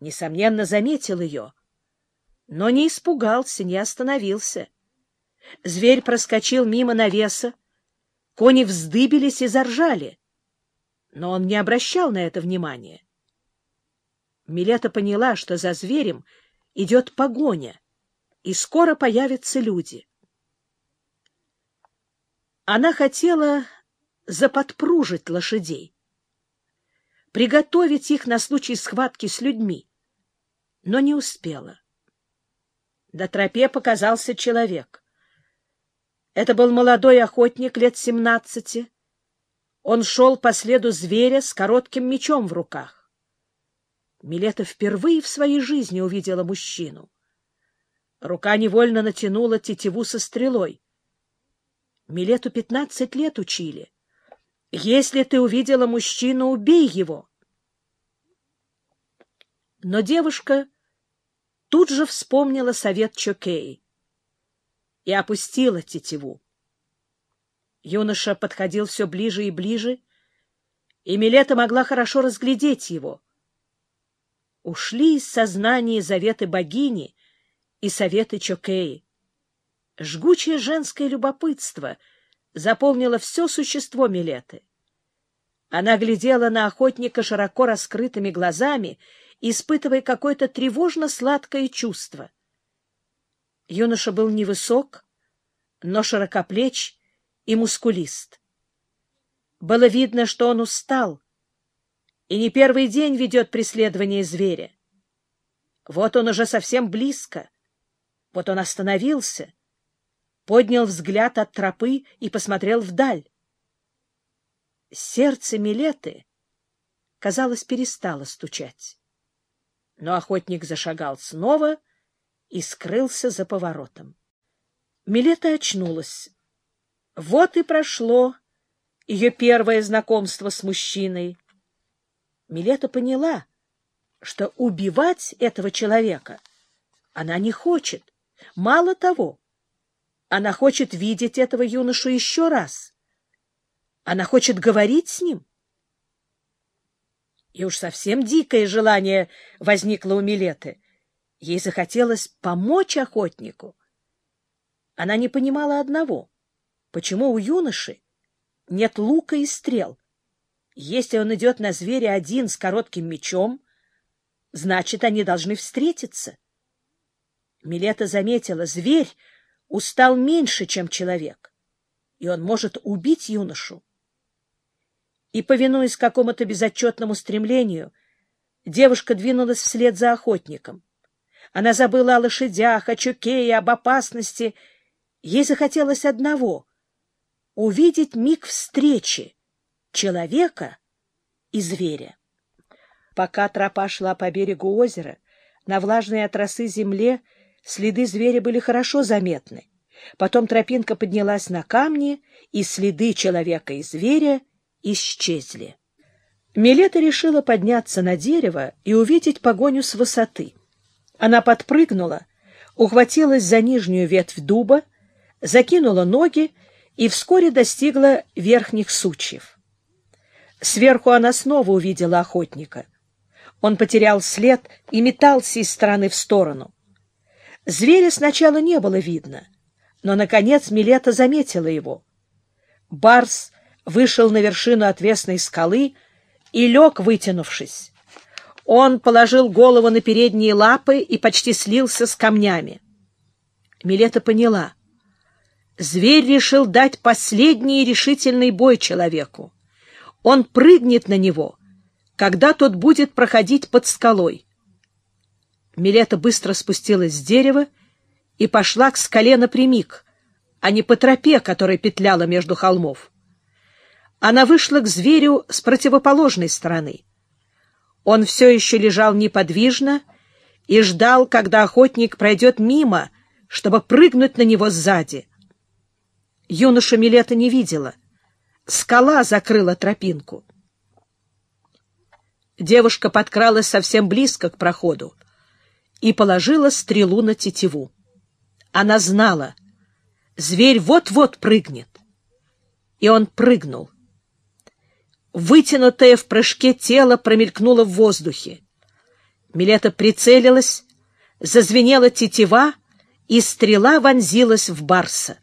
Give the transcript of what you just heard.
несомненно, заметил ее, но не испугался, не остановился. Зверь проскочил мимо навеса, кони вздыбились и заржали, но он не обращал на это внимания. Милета поняла, что за зверем идет погоня, и скоро появятся люди. Она хотела заподпружить лошадей, приготовить их на случай схватки с людьми, но не успела. До тропе показался человек. Это был молодой охотник лет семнадцати. Он шел по следу зверя с коротким мечом в руках. Милета впервые в своей жизни увидела мужчину. Рука невольно натянула тетиву со стрелой. Милету пятнадцать лет учили. Если ты увидела мужчину, убей его. Но девушка тут же вспомнила совет Чокей и опустила тетиву. Юноша подходил все ближе и ближе, и Милета могла хорошо разглядеть его. Ушли из сознания заветы богини и советы Чокеи. Жгучее женское любопытство заполнило все существо Милеты. Она глядела на охотника широко раскрытыми глазами, испытывая какое-то тревожно-сладкое чувство. Юноша был невысок, но широкоплеч и мускулист. Было видно, что он устал и не первый день ведет преследование зверя. Вот он уже совсем близко. Вот он остановился, поднял взгляд от тропы и посмотрел вдаль. Сердце Милеты, казалось, перестало стучать. Но охотник зашагал снова и скрылся за поворотом. Милета очнулась. Вот и прошло ее первое знакомство с мужчиной. Милета поняла, что убивать этого человека она не хочет. Мало того, она хочет видеть этого юношу еще раз. Она хочет говорить с ним. И уж совсем дикое желание возникло у Милеты. Ей захотелось помочь охотнику. Она не понимала одного. Почему у юноши нет лука и стрел? Если он идет на зверя один с коротким мечом, значит, они должны встретиться. Милета заметила, зверь устал меньше, чем человек, и он может убить юношу и, повинуясь какому-то безотчетному стремлению, девушка двинулась вслед за охотником. Она забыла о лошадях, о чуке и об опасности. Ей захотелось одного — увидеть миг встречи человека и зверя. Пока тропа шла по берегу озера, на влажной от росы земле следы зверя были хорошо заметны. Потом тропинка поднялась на камни, и следы человека и зверя — исчезли. Милета решила подняться на дерево и увидеть погоню с высоты. Она подпрыгнула, ухватилась за нижнюю ветвь дуба, закинула ноги и вскоре достигла верхних сучьев. Сверху она снова увидела охотника. Он потерял след и метался из стороны в сторону. Зверя сначала не было видно, но, наконец, Милета заметила его. Барс вышел на вершину отвесной скалы и лег, вытянувшись. Он положил голову на передние лапы и почти слился с камнями. Милета поняла. Зверь решил дать последний решительный бой человеку. Он прыгнет на него, когда тот будет проходить под скалой. Милета быстро спустилась с дерева и пошла к скале напрямик, а не по тропе, которая петляла между холмов она вышла к зверю с противоположной стороны. Он все еще лежал неподвижно и ждал, когда охотник пройдет мимо, чтобы прыгнуть на него сзади. Юноша Милета не видела. Скала закрыла тропинку. Девушка подкралась совсем близко к проходу и положила стрелу на тетиву. Она знала, зверь вот-вот прыгнет. И он прыгнул. Вытянутое в прыжке тело промелькнуло в воздухе. Милета прицелилась, зазвенела тетива, и стрела вонзилась в барса.